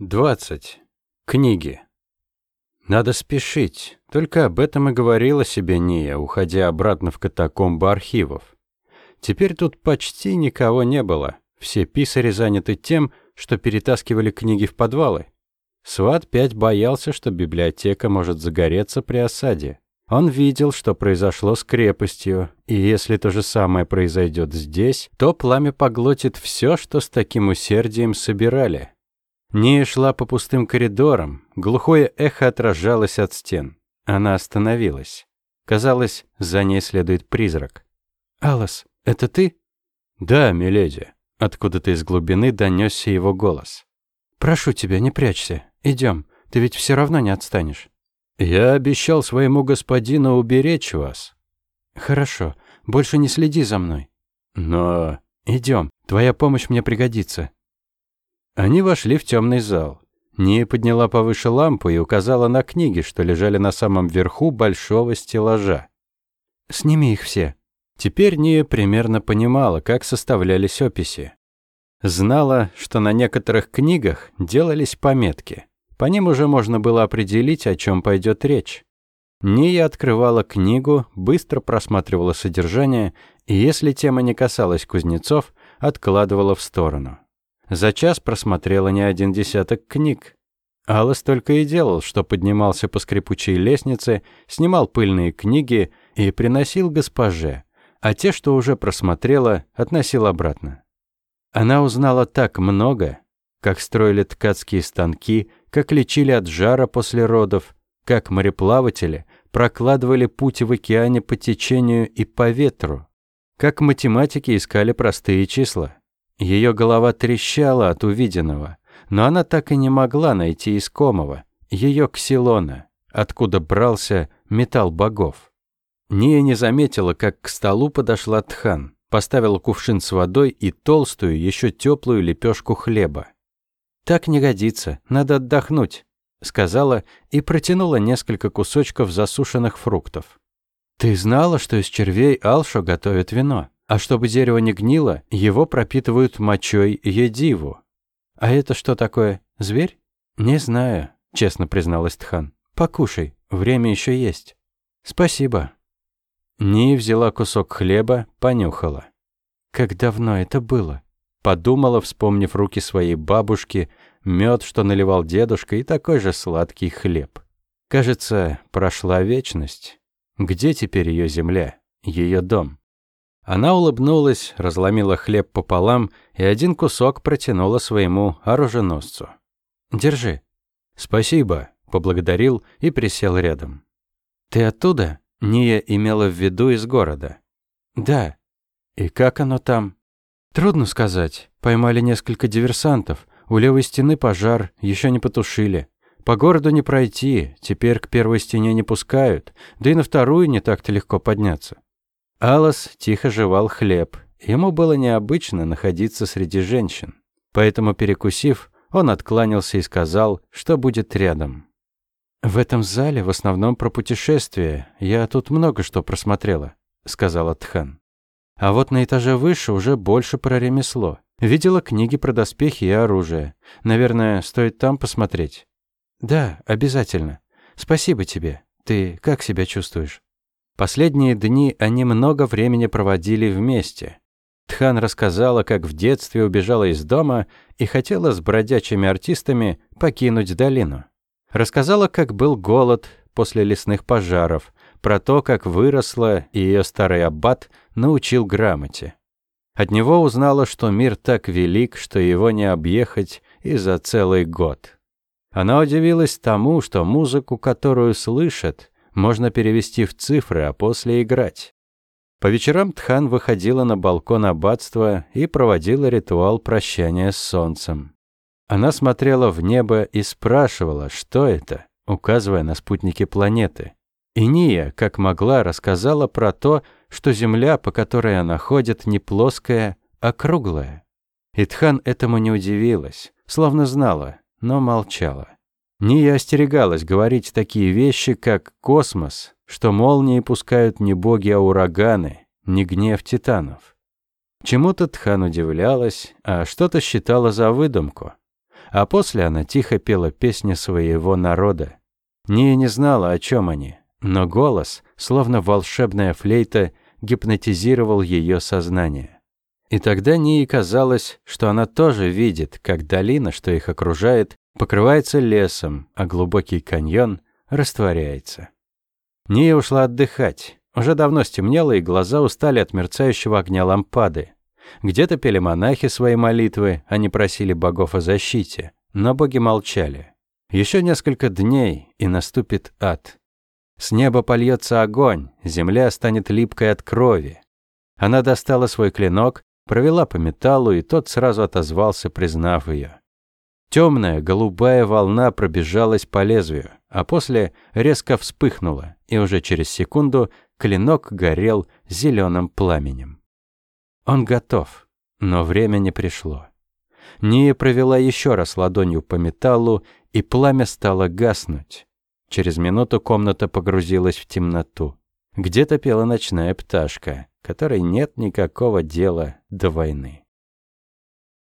20. Книги. Надо спешить. Только об этом и говорила себе Ния, уходя обратно в катакомбы архивов. Теперь тут почти никого не было. Все писари заняты тем, что перетаскивали книги в подвалы. Сват 5 боялся, что библиотека может загореться при осаде. Он видел, что произошло с крепостью, и если то же самое произойдет здесь, то пламя поглотит все, что с таким усердием собирали. Ния шла по пустым коридорам, глухое эхо отражалось от стен. Она остановилась. Казалось, за ней следует призрак. «Алас, это ты?» «Да, миледи». Откуда-то из глубины донесся его голос. «Прошу тебя, не прячься. Идем. Ты ведь все равно не отстанешь». «Я обещал своему господину уберечь вас». «Хорошо. Больше не следи за мной». «Но...» «Идем. Твоя помощь мне пригодится. Они вошли в темный зал. Ния подняла повыше лампу и указала на книги, что лежали на самом верху большого стеллажа. «Сними их все». Теперь Ния примерно понимала, как составлялись описи. Знала, что на некоторых книгах делались пометки. По ним уже можно было определить, о чем пойдет речь. Ния открывала книгу, быстро просматривала содержание, и если тема не касалась кузнецов, откладывала в сторону. За час просмотрела не один десяток книг. Аллас только и делал, что поднимался по скрипучей лестнице, снимал пыльные книги и приносил госпоже, а те, что уже просмотрела, относил обратно. Она узнала так много, как строили ткацкие станки, как лечили от жара после родов, как мореплаватели прокладывали путь в океане по течению и по ветру, как математики искали простые числа. Ее голова трещала от увиденного, но она так и не могла найти искомого, ее ксилона, откуда брался металл богов. Ния не заметила, как к столу подошла Тхан, поставила кувшин с водой и толстую, еще теплую лепешку хлеба. «Так не годится, надо отдохнуть», — сказала и протянула несколько кусочков засушенных фруктов. «Ты знала, что из червей Алшо готовят вино?» А чтобы дерево не гнило, его пропитывают мочой едиву. А это что такое? Зверь? Не знаю, честно призналась Тхан. Покушай, время еще есть. Спасибо. Ни взяла кусок хлеба, понюхала. Как давно это было? Подумала, вспомнив руки своей бабушки, мед, что наливал дедушка, и такой же сладкий хлеб. Кажется, прошла вечность. Где теперь ее земля, ее дом? Она улыбнулась, разломила хлеб пополам и один кусок протянула своему оруженосцу. «Держи». «Спасибо», — поблагодарил и присел рядом. «Ты оттуда?» — Ния имела в виду из города. «Да». «И как оно там?» «Трудно сказать. Поймали несколько диверсантов. У левой стены пожар, еще не потушили. По городу не пройти, теперь к первой стене не пускают, да и на вторую не так-то легко подняться. Алас тихо жевал хлеб. Ему было необычно находиться среди женщин. Поэтому, перекусив, он откланялся и сказал, что будет рядом. «В этом зале в основном про путешествия. Я тут много что просмотрела», — сказала Тхан. «А вот на этаже выше уже больше про ремесло. Видела книги про доспехи и оружие. Наверное, стоит там посмотреть». «Да, обязательно. Спасибо тебе. Ты как себя чувствуешь?» Последние дни они много времени проводили вместе. Тхан рассказала, как в детстве убежала из дома и хотела с бродячими артистами покинуть долину. Рассказала, как был голод после лесных пожаров, про то, как выросла, и ее старый аббат научил грамоте. От него узнала, что мир так велик, что его не объехать и за целый год. Она удивилась тому, что музыку, которую слышат, можно перевести в цифры, а после играть. По вечерам Тхан выходила на балкон аббатства и проводила ритуал прощания с солнцем. Она смотрела в небо и спрашивала, что это, указывая на спутники планеты. И Ния, как могла, рассказала про то, что Земля, по которой она ходит, не плоская, а круглая. И Тхан этому не удивилась, словно знала, но молчала. Ния остерегалась говорить такие вещи, как космос, что молнии пускают не боги, а ураганы, не гнев титанов. Чему-то Тхан удивлялась, а что-то считала за выдумку. а после она тихо пела песни своего народа. Ния не знала, о чем они, но голос, словно волшебная флейта, гипнотизировал ее сознание. И тогда Нии казалось, что она тоже видит, как долина, что их окружает, покрывается лесом, а глубокий каньон растворяется. Ния ушла отдыхать. Уже давно стемнело, и глаза устали от мерцающего огня лампады. Где-то пели монахи свои молитвы, они просили богов о защите, но боги молчали. Еще несколько дней, и наступит ад. С неба польется огонь, земля станет липкой от крови. Она достала свой клинок, провела по металлу, и тот сразу отозвался, признав ее. Темная голубая волна пробежалась по лезвию, а после резко вспыхнула, и уже через секунду клинок горел зеленым пламенем. Он готов, но время не пришло. Ния провела еще раз ладонью по металлу, и пламя стало гаснуть. Через минуту комната погрузилась в темноту. Где-то пела ночная пташка, которой нет никакого дела до войны.